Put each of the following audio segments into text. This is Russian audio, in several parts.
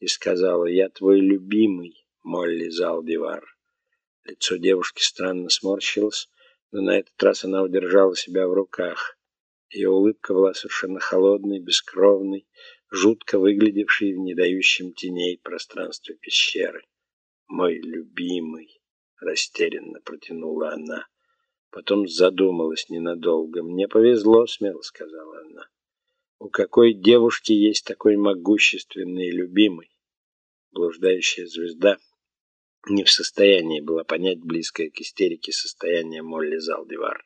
и сказала, «Я твой любимый, Молли Залдивар». Лицо девушки странно сморщилось, но на этот раз она удержала себя в руках. Ее улыбка была совершенно холодной, бескровной, жутко выглядевшей в недающем теней пространстве пещеры. «Мой любимый!» — растерянно протянула она. Потом задумалась ненадолго. «Мне повезло», — смело сказала она. «У какой девушки есть такой могущественный любимый?» Блуждающая звезда не в состоянии была понять близкое к истерике состояние Молли Залдивар.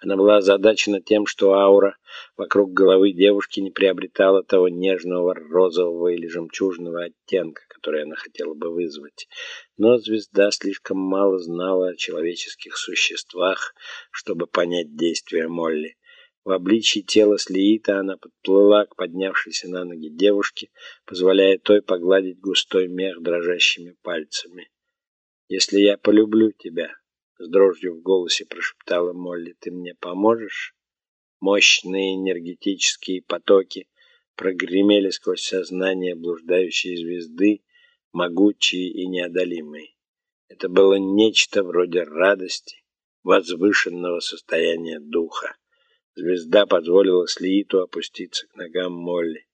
Она была озадачена тем, что аура вокруг головы девушки не приобретала того нежного розового или жемчужного оттенка, который она хотела бы вызвать. Но звезда слишком мало знала о человеческих существах, чтобы понять действия Молли. В обличии тела Слиита она подплыла к поднявшейся на ноги девушке, позволяя той погладить густой мех дрожащими пальцами. «Если я полюблю тебя», — с дрожью в голосе прошептала Молли, — «ты мне поможешь?» Мощные энергетические потоки прогремели сквозь сознание блуждающей звезды, могучие и неодолимые. Это было нечто вроде радости, возвышенного состояния духа. Звезда позволила Слииту опуститься к ногам Молли.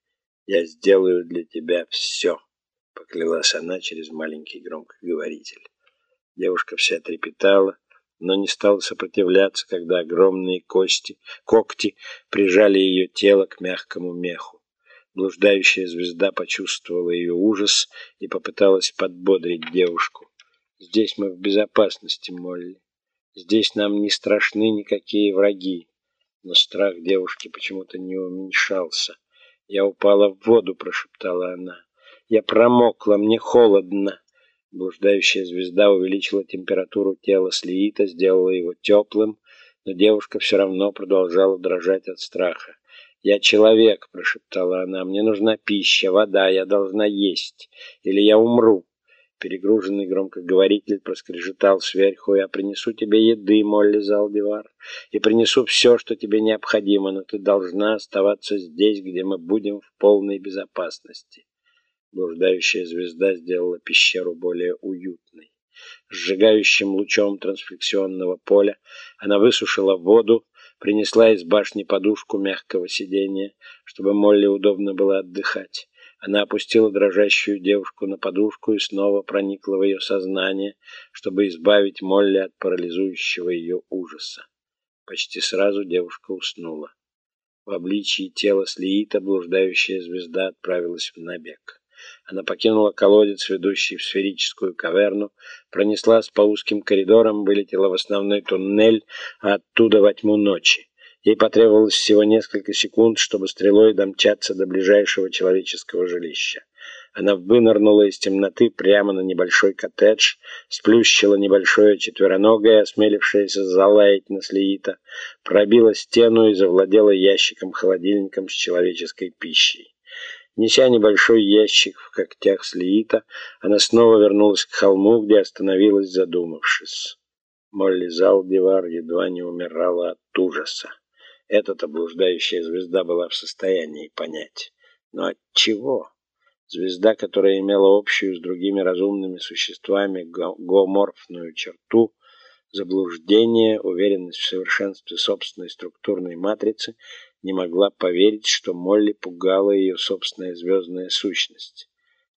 «Я сделаю для тебя все», — поклялась она через маленький громкоговоритель. Девушка вся трепетала, но не стала сопротивляться, когда огромные кости, когти прижали ее тело к мягкому меху. Блуждающая звезда почувствовала ее ужас и попыталась подбодрить девушку. «Здесь мы в безопасности, Молли. Здесь нам не страшны никакие враги». Но страх девушки почему-то не уменьшался. «Я упала в воду», — прошептала она. «Я промокла, мне холодно». Блуждающая звезда увеличила температуру тела Слиита, сделала его теплым, но девушка все равно продолжала дрожать от страха. «Я человек», — прошептала она, — «мне нужна пища, вода, я должна есть, или я умру». Перегруженный громкоговоритель проскрежетал сверху. «Я принесу тебе еды, Молли Залдивар, и принесу все, что тебе необходимо, но ты должна оставаться здесь, где мы будем в полной безопасности». Блуждающая звезда сделала пещеру более уютной. Сжигающим лучом трансфлексионного поля она высушила воду, принесла из башни подушку мягкого сидения, чтобы Молли удобно было отдыхать. Она опустила дрожащую девушку на подушку и снова проникла в ее сознание, чтобы избавить Молли от парализующего ее ужаса. Почти сразу девушка уснула. В обличии тела Слиита блуждающая звезда отправилась в набег. Она покинула колодец, ведущий в сферическую каверну, пронеслась по узким коридорам, вылетела в основной туннель, а оттуда во тьму ночи. Ей потребовалось всего несколько секунд, чтобы стрелой домчаться до ближайшего человеческого жилища. Она вынырнула из темноты прямо на небольшой коттедж, сплющила небольшое четвероногое, осмелившееся залаять на Слиита, пробила стену и завладела ящиком-холодильником с человеческой пищей. Неся небольшой ящик в когтях слиита, она снова вернулась к холму, где остановилась, задумавшись. Молли Залдивар едва не умирала от ужаса. Эта-то блуждающая звезда была в состоянии понять. Но от чего? Звезда, которая имела общую с другими разумными существами гоморфную черту, заблуждение, уверенность в совершенстве собственной структурной матрицы, не могла поверить, что Молли пугала ее собственная звездная сущность.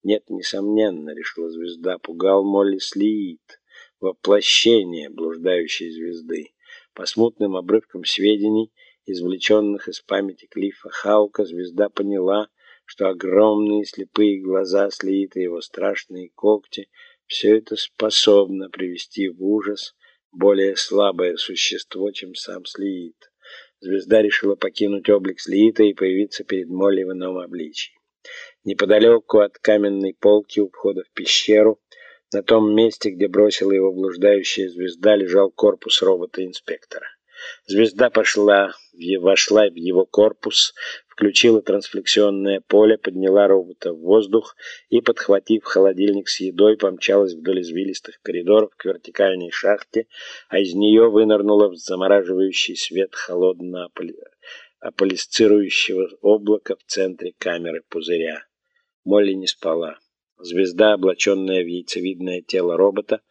Нет, несомненно, решила звезда, пугал Молли Слиит, воплощение блуждающей звезды. По смутным обрывкам сведений, извлеченных из памяти Клиффа Хаука, звезда поняла, что огромные слепые глаза Слиита и его страшные когти — все это способно привести в ужас более слабое существо, чем сам Слиит. Звезда решила покинуть облик Слиита и появиться перед Молли в ином обличии. Неподалеку от каменной полки у входа в пещеру, на том месте, где бросила его блуждающая звезда, лежал корпус робота-инспектора. Звезда пошла, вошла в его корпус, включила трансфлексионное поле, подняла робота в воздух и, подхватив холодильник с едой, помчалась вдоль извилистых коридоров к вертикальной шахте, а из нее вынырнула в замораживающий свет холодно аполисцирующего облака в центре камеры пузыря. Молли не спала. Звезда, облаченная в яйцевидное тело робота,